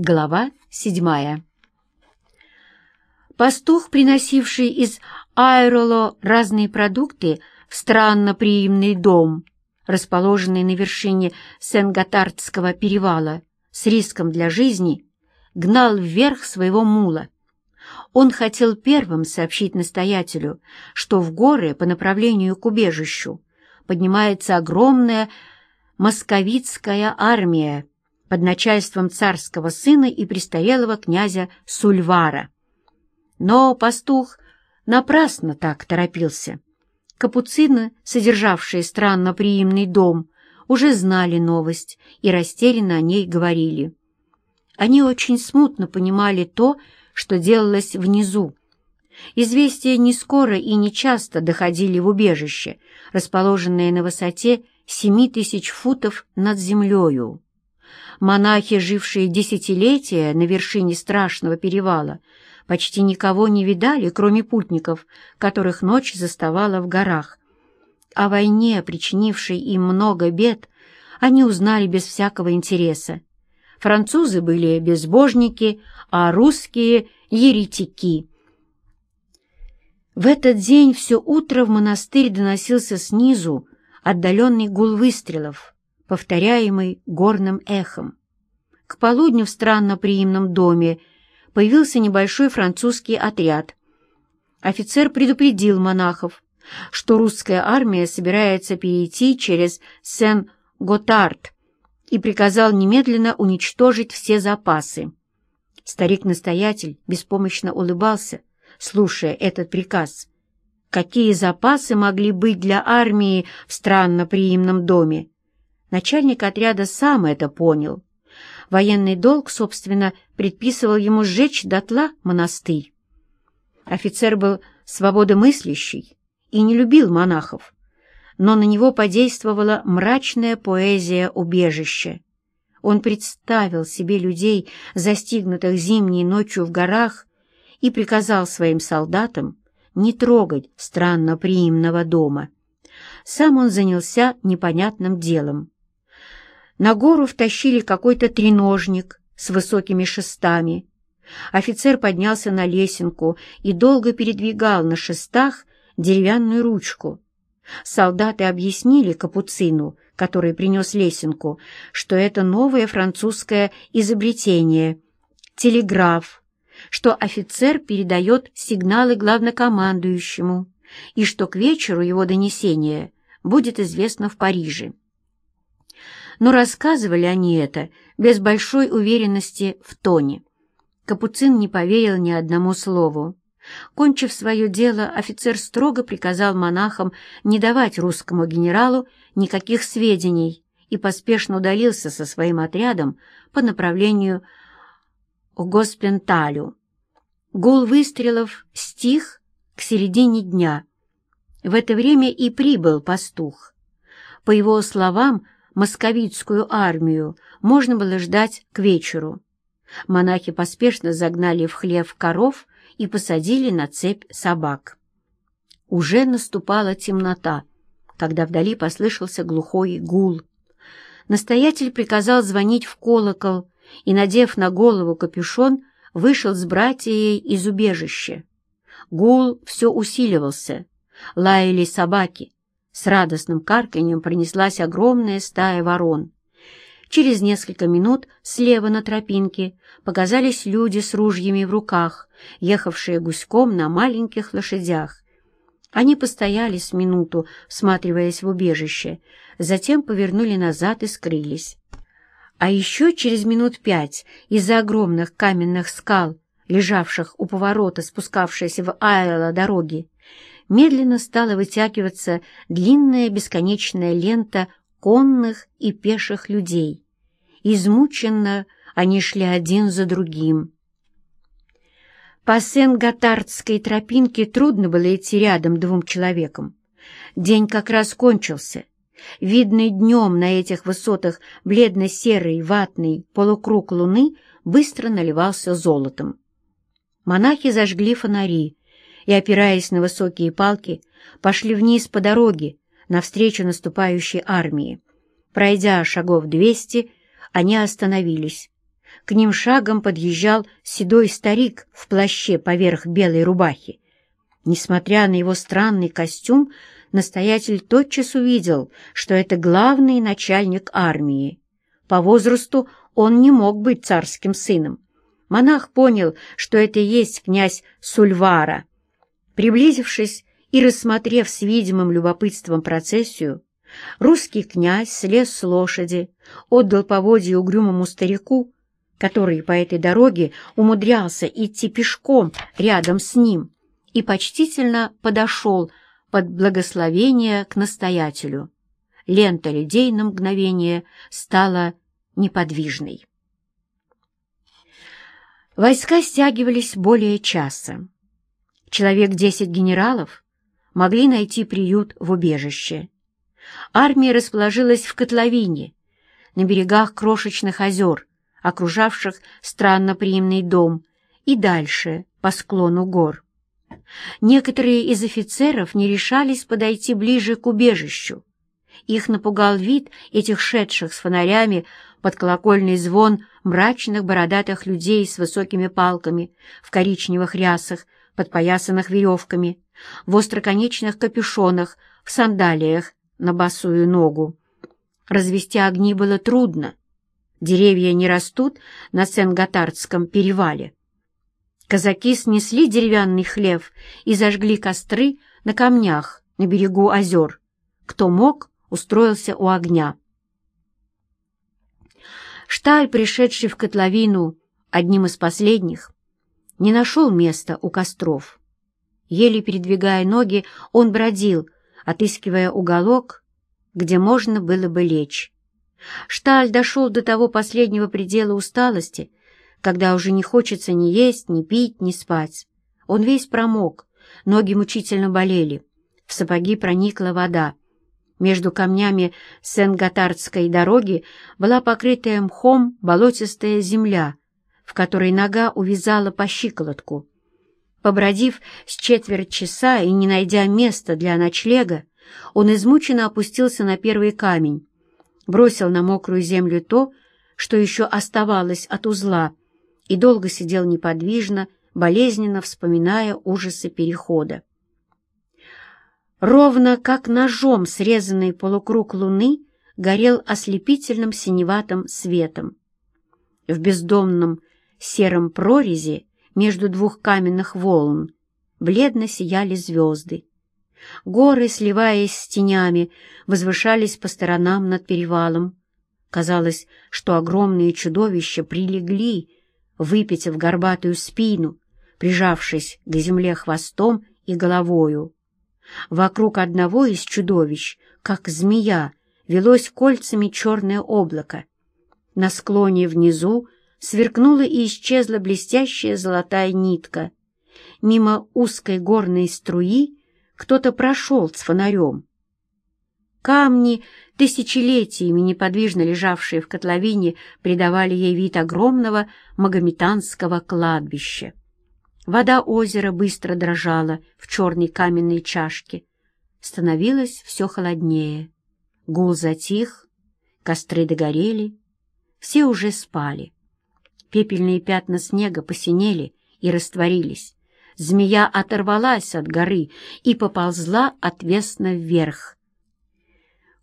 Глава седьмая. Пастух, приносивший из Айроло разные продукты в странноприимный дом, расположенный на вершине Сен-Готардского перевала, с риском для жизни, гнал вверх своего мула. Он хотел первым сообщить настоятелю, что в горы по направлению к убежищу поднимается огромная московитская армия, под начальством царского сына и престарелого князя Сульвара. Но пастух напрасно так торопился. Капуцины, содержавшие странно приимный дом, уже знали новость и растерянно о ней говорили. Они очень смутно понимали то, что делалось внизу. Известия не скоро и не часто доходили в убежище, расположенное на высоте семи тысяч футов над землею. Монахи, жившие десятилетия на вершине страшного перевала, почти никого не видали, кроме путников, которых ночь заставала в горах. О войне, причинившей им много бед, они узнали без всякого интереса. Французы были безбожники, а русские — еретики. В этот день все утро в монастырь доносился снизу отдаленный гул выстрелов — повторяемый горным эхом. К полудню в странноприимном доме появился небольшой французский отряд. Офицер предупредил монахов, что русская армия собирается перейти через Сен-Готард и приказал немедленно уничтожить все запасы. Старик-настоятель беспомощно улыбался, слушая этот приказ. Какие запасы могли быть для армии в странноприимном доме? Начальник отряда сам это понял. Военный долг, собственно, предписывал ему сжечь дотла монастырь. Офицер был свободомыслящий и не любил монахов, но на него подействовала мрачная поэзия убежища. Он представил себе людей, застигнутых зимней ночью в горах, и приказал своим солдатам не трогать странно приимного дома. Сам он занялся непонятным делом. На гору втащили какой-то треножник с высокими шестами. Офицер поднялся на лесенку и долго передвигал на шестах деревянную ручку. Солдаты объяснили капуцину, который принес лесенку, что это новое французское изобретение — телеграф, что офицер передает сигналы главнокомандующему и что к вечеру его донесение будет известно в Париже но рассказывали они это без большой уверенности в тоне. Капуцин не поверил ни одному слову. Кончив свое дело, офицер строго приказал монахам не давать русскому генералу никаких сведений и поспешно удалился со своим отрядом по направлению к Госпенталю. Гул выстрелов стих к середине дня. В это время и прибыл пастух. По его словам, московитскую армию можно было ждать к вечеру. Монахи поспешно загнали в хлев коров и посадили на цепь собак. Уже наступала темнота, когда вдали послышался глухой гул. Настоятель приказал звонить в колокол и, надев на голову капюшон, вышел с братьей из убежища. Гул все усиливался, лаяли собаки, с радостным карканьем пронеслась огромная стая ворон. Через несколько минут слева на тропинке показались люди с ружьями в руках, ехавшие гуськом на маленьких лошадях. Они постояли с минуту, всматриваясь в убежище, затем повернули назад и скрылись. А еще через минут пять из-за огромных каменных скал, лежавших у поворота спускавшейся в Айла дороги, медленно стала вытягиваться длинная бесконечная лента конных и пеших людей. Измученно они шли один за другим. По Сен-Готардской тропинке трудно было идти рядом двум человекам. День как раз кончился. Видный днем на этих высотах бледно-серый ватный полукруг луны быстро наливался золотом. Монахи зажгли фонари, и, опираясь на высокие палки, пошли вниз по дороге навстречу наступающей армии. Пройдя шагов двести, они остановились. К ним шагом подъезжал седой старик в плаще поверх белой рубахи. Несмотря на его странный костюм, настоятель тотчас увидел, что это главный начальник армии. По возрасту он не мог быть царским сыном. Монах понял, что это и есть князь Сульвара. Приблизившись и рассмотрев с видимым любопытством процессию, русский князь слез с лошади, отдал поводье угрюмому старику, который по этой дороге умудрялся идти пешком рядом с ним, и почтительно подошел под благословение к настоятелю. Лента людей на мгновение стала неподвижной. Войска стягивались более часа. Человек десять генералов могли найти приют в убежище. Армия расположилась в котловине, на берегах крошечных озер, окружавших странноприимный дом, и дальше, по склону гор. Некоторые из офицеров не решались подойти ближе к убежищу. Их напугал вид этих шедших с фонарями под колокольный звон мрачных бородатых людей с высокими палками, в коричневых рясах, подпоясанных веревками, в остроконечных капюшонах, в сандалиях на босую ногу. Развести огни было трудно. Деревья не растут на Сен-Готардском перевале. Казаки снесли деревянный хлев и зажгли костры на камнях на берегу озер. Кто мог, устроился у огня. Шталь, пришедший в котловину одним из последних, не нашел места у костров. Еле передвигая ноги, он бродил, отыскивая уголок, где можно было бы лечь. Шталь дошел до того последнего предела усталости, когда уже не хочется ни есть, ни пить, ни спать. Он весь промок, ноги мучительно болели, в сапоги проникла вода. Между камнями Сен-Готардской дороги была покрытая мхом болотистая земля, в которой нога увязала по щиколотку. Побродив с четверть часа и не найдя места для ночлега, он измученно опустился на первый камень, бросил на мокрую землю то, что еще оставалось от узла, и долго сидел неподвижно, болезненно вспоминая ужасы перехода. Ровно как ножом срезанный полукруг луны горел ослепительным синеватым светом. В бездомном сером прорези между двух каменных волн бледно сияли звезды. Горы, сливаясь с тенями, возвышались по сторонам над перевалом. Казалось, что огромные чудовища прилегли, выпитив горбатую спину, прижавшись к земле хвостом и головою. Вокруг одного из чудовищ, как змея, велось кольцами черное облако. На склоне внизу сверкнула и исчезла блестящая золотая нитка. Мимо узкой горной струи кто-то прошел с фонарем. Камни, тысячелетиями неподвижно лежавшие в котловине, придавали ей вид огромного магометанского кладбища. Вода озера быстро дрожала в черной каменной чашке. Становилось все холоднее. Гул затих, костры догорели, все уже спали. Пепельные пятна снега посинели и растворились. Змея оторвалась от горы и поползла отвесно вверх.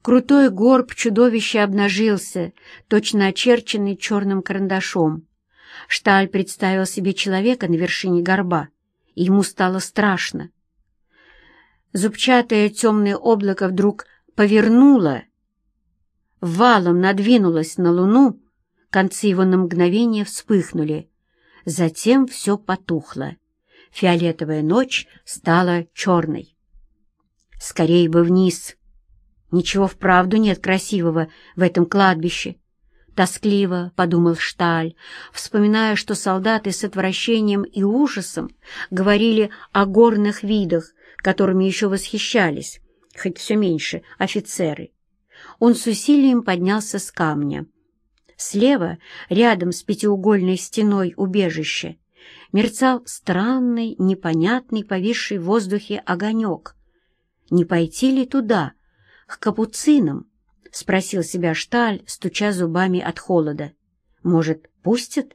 Крутой горб чудовища обнажился, точно очерченный черным карандашом. Шталь представил себе человека на вершине горба, и ему стало страшно. Зубчатое темное облако вдруг повернуло, валом надвинулось на луну, концы его на мгновение вспыхнули. Затем все потухло. Фиолетовая ночь стала черной. «Скорей бы вниз!» Ничего вправду нет красивого в этом кладбище. Тоскливо, — подумал Шталь, вспоминая, что солдаты с отвращением и ужасом говорили о горных видах, которыми еще восхищались, хоть все меньше, офицеры. Он с усилием поднялся с камня. Слева, рядом с пятиугольной стеной убежища, мерцал странный, непонятный, повисший в воздухе огонек. Не пойти ли туда, к капуцинам? — спросил себя Шталь, стуча зубами от холода. «Может, пустят?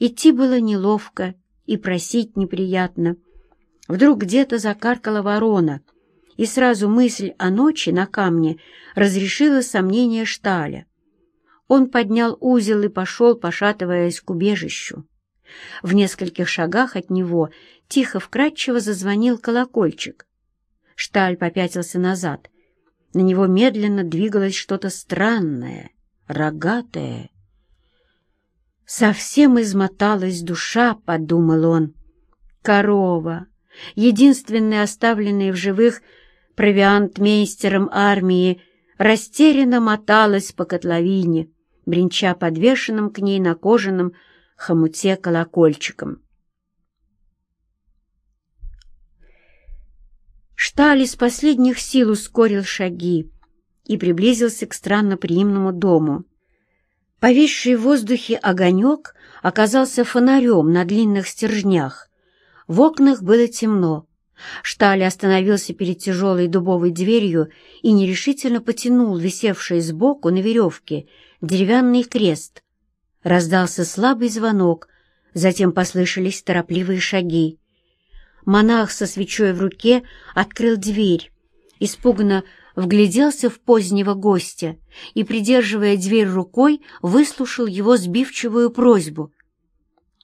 Идти было неловко и просить неприятно. Вдруг где-то закаркала ворона, и сразу мысль о ночи на камне разрешила сомнения Шталя. Он поднял узел и пошел, пошатываясь к убежищу. В нескольких шагах от него тихо-вкрадчиво зазвонил колокольчик. Шталь попятился назад. На него медленно двигалось что-то странное, рогатое. «Совсем измоталась душа», — подумал он. «Корова, единственный оставленный в живых провиантмейстером армии, растерянно моталась по котловине, бренча подвешенным к ней на кожаном хомуте колокольчиком. Шталь из последних сил ускорил шаги и приблизился к странноприимному дому. Повисший в воздухе огонек оказался фонарем на длинных стержнях. В окнах было темно. Шталь остановился перед тяжелой дубовой дверью и нерешительно потянул висевший сбоку на веревке деревянный крест. Раздался слабый звонок, затем послышались торопливые шаги. Монах со свечой в руке открыл дверь, испуганно вгляделся в позднего гостя и, придерживая дверь рукой, выслушал его сбивчивую просьбу.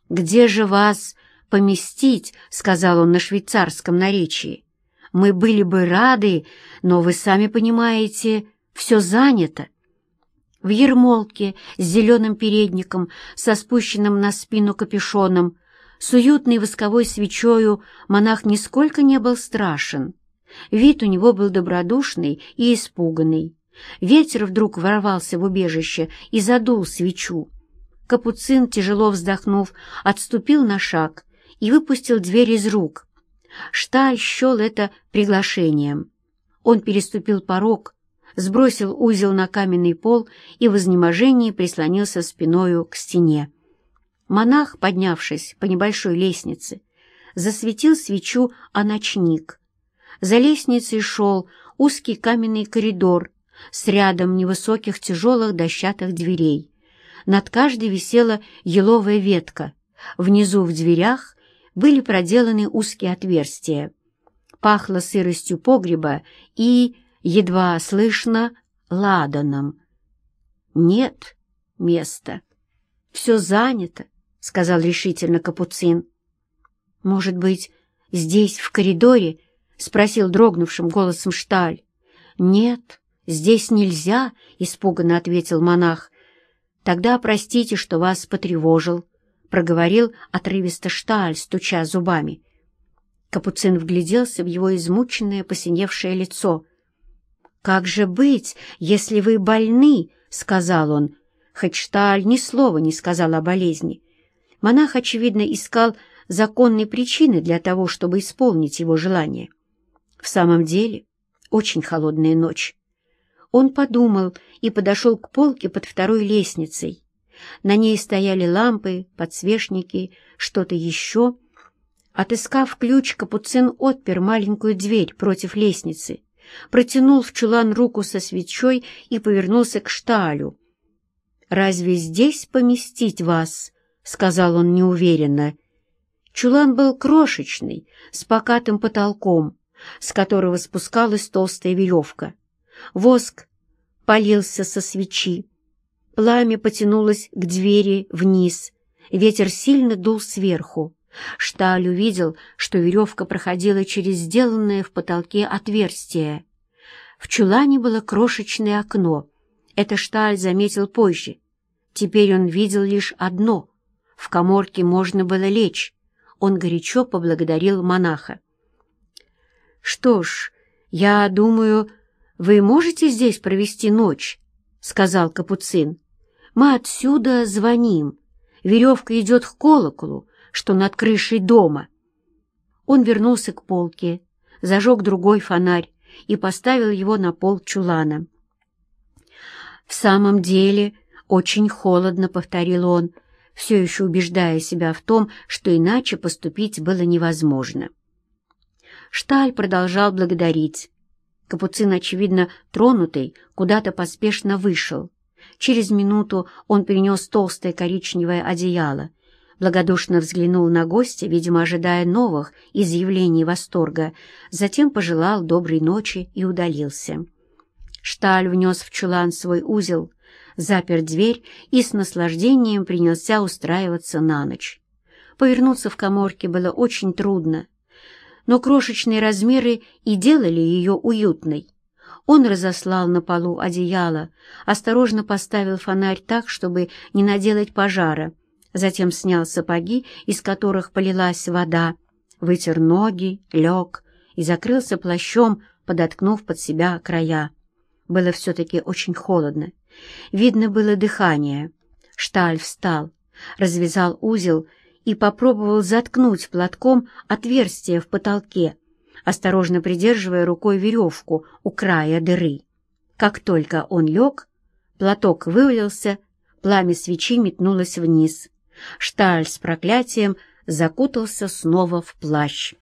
«Где же вас поместить?» — сказал он на швейцарском наречии. «Мы были бы рады, но вы сами понимаете, все занято в ермолке с зеленым передником, со спущенным на спину капюшоном, с уютной восковой свечою монах нисколько не был страшен. Вид у него был добродушный и испуганный. Ветер вдруг ворвался в убежище и задул свечу. Капуцин, тяжело вздохнув, отступил на шаг и выпустил дверь из рук. Шталь счел это приглашением. Он переступил порог, сбросил узел на каменный пол и в изнеможении прислонился спиною к стене. Монах, поднявшись по небольшой лестнице, засветил свечу о ночник. За лестницей шел узкий каменный коридор с рядом невысоких тяжелых дощатых дверей. Над каждой висела еловая ветка. Внизу в дверях были проделаны узкие отверстия. Пахло сыростью погреба и едва слышно ладаном. «Нет места. Все занято», — сказал решительно Капуцин. «Может быть, здесь, в коридоре?» — спросил дрогнувшим голосом Шталь. «Нет, здесь нельзя», — испуганно ответил монах. «Тогда простите, что вас потревожил», — проговорил отрывисто Шталь, стуча зубами. Капуцин вгляделся в его измученное, посиневшее лицо — «Как же быть, если вы больны?» — сказал он. Хоть Шталь ни слова не сказал о болезни. Монах, очевидно, искал законной причины для того, чтобы исполнить его желание. В самом деле, очень холодная ночь. Он подумал и подошел к полке под второй лестницей. На ней стояли лампы, подсвечники, что-то еще. Отыскав ключ, Капуцин отпер маленькую дверь против лестницы протянул в чулан руку со свечой и повернулся к шталю. «Разве здесь поместить вас?» — сказал он неуверенно. Чулан был крошечный, с покатым потолком, с которого спускалась толстая веревка. Воск полился со свечи. Пламя потянулось к двери вниз. Ветер сильно дул сверху. Шталь увидел, что веревка проходила через сделанное в потолке отверстие. В чулане было крошечное окно. Это Шталь заметил позже. Теперь он видел лишь одно. В коморке можно было лечь. Он горячо поблагодарил монаха. «Что ж, я думаю, вы можете здесь провести ночь?» — сказал Капуцин. «Мы отсюда звоним. Веревка идет к колоколу, что над крышей дома. Он вернулся к полке, зажег другой фонарь и поставил его на пол чулана. «В самом деле очень холодно», — повторил он, все еще убеждая себя в том, что иначе поступить было невозможно. Шталь продолжал благодарить. Капуцин, очевидно, тронутый, куда-то поспешно вышел. Через минуту он принес толстое коричневое одеяло, благодушно взглянул на гостя, видимо, ожидая новых изъявлений восторга, затем пожелал доброй ночи и удалился. Шталь внес в чулан свой узел, запер дверь и с наслаждением принялся устраиваться на ночь. Повернуться в коморке было очень трудно, но крошечные размеры и делали ее уютной. Он разослал на полу одеяло, осторожно поставил фонарь так, чтобы не наделать пожара, затем снял сапоги, из которых полилась вода, вытер ноги, лег и закрылся плащом, подоткнув под себя края. Было все-таки очень холодно. Видно было дыхание. Шталь встал, развязал узел и попробовал заткнуть платком отверстие в потолке, осторожно придерживая рукой веревку у края дыры. Как только он лег, платок вывалился, пламя свечи метнулось вниз. Шталь с проклятием закутался снова в плащ.